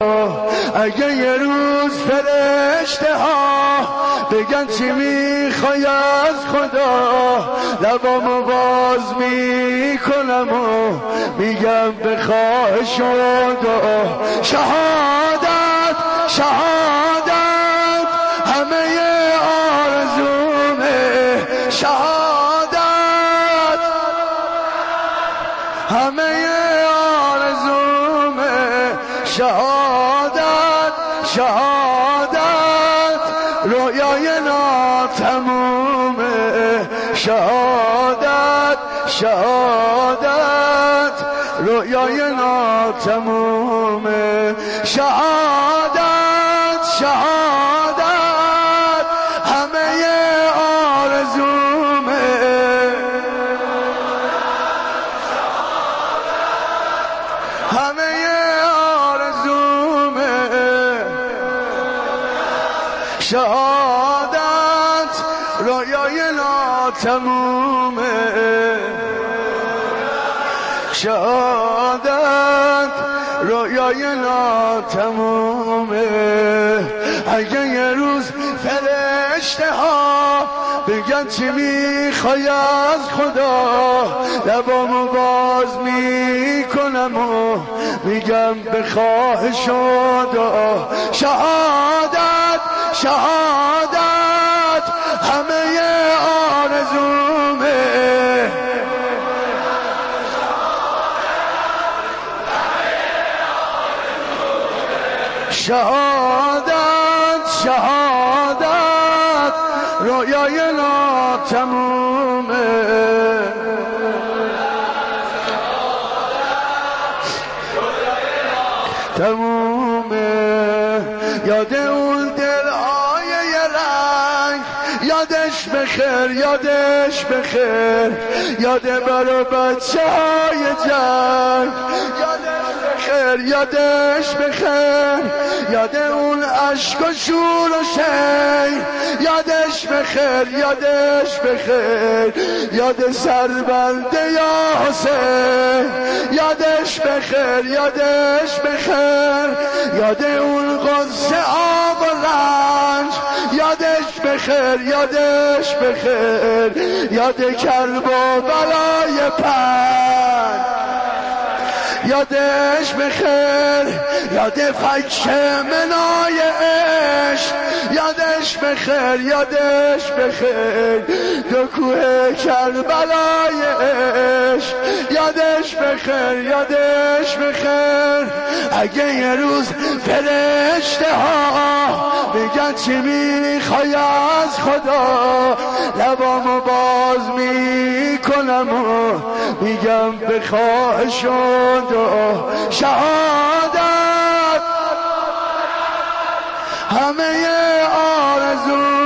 اگه یه روز فرشته ها بگن چی می‌خوای از خدا لبامو باز می‌کنم و میگم بخواه شدا شهادت شهادت همه آرزومه. شهادت همه شهادت شهادت رویای ناتمومه شهادت شهادت رویای ناتمومه شهادت شهادت. شهادت رویای ناتمومه شهادت رویای ناتمومه اگه یه روز فرشته ها بگن چی می‌خوای از خدا؟ لبامو باز می‌کنم و میگم بخواه شدا شهادت شهادت همه آرزومه. شهادت شهادت. رویای ناتمومه تمومه. یاد اون دلهای یه رنگ. یادش بخیر یادش بخیر. یاد برا بچه های جنگ. بخیر یادش بخیر یاد اون عشق و شور و شی یادش بخیر یادش بخیر یاد سربنده یا حسین. یادش بخیر یادش بخیر یاد اون قصه آب و رنج. یادش بخیر یادش بخیر یاد کرب و بلای پنج یادش بخیر. یاد فک منای عشق. یادش بخیر یادش بخیر. دو کوه کربلای عشق. یادش بخیر یادش بخیر. اگه یه روز فرشته ها بگن چی می‌خوای از خدا لبامو باز می‌کنم و میگم بخواه شد شهادت. همه آرزومه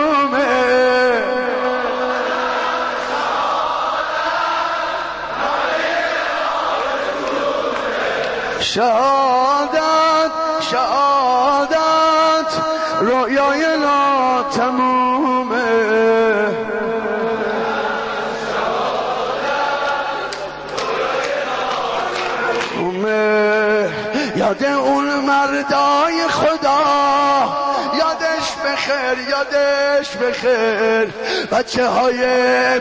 شهادت شهادت رویای ناتمومه یاد اون مردای خدا بخیر یادش بخیر. بچه های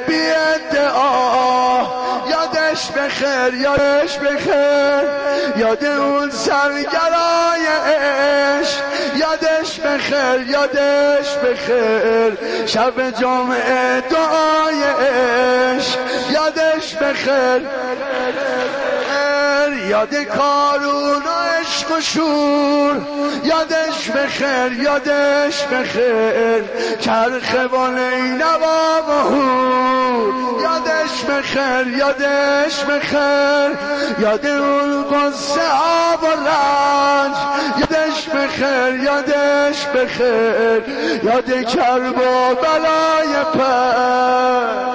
بی ادعا یادش بخیر یادش بخیر. یاد اون سرگرای عشق یادش بخیر یادش بخیر. شب جمعه دعای عشق یادش بخیر. یاد کارون و عشق و شور یادش بخیر یادش بخیر چرخ و نینوا و هور یادش بخیر یادش بخیر یاد اون قصه آب و رنج یادش بخیر یادش بخیر یاد کرب و بلای پر.